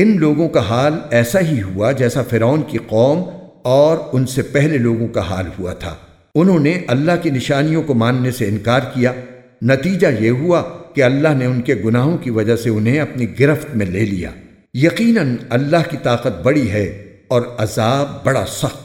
ان لوگوں کا حال ایسا ہی ہوا جیسا فرعون کی قوم اور ان سے پہلے لوگوں کا حال ہوا تھا۔ انہوں نے اللہ کی نشانیوں کو ماننے سے انکار کیا۔ نتیجہ یہ ہوا کہ اللہ نے ان کے گناہوں کی وجہ سے انہیں اپنی گرفت میں لے لیا۔ یقیناً اللہ کی طاقت بڑی ہے اور عذاب بڑا سخت۔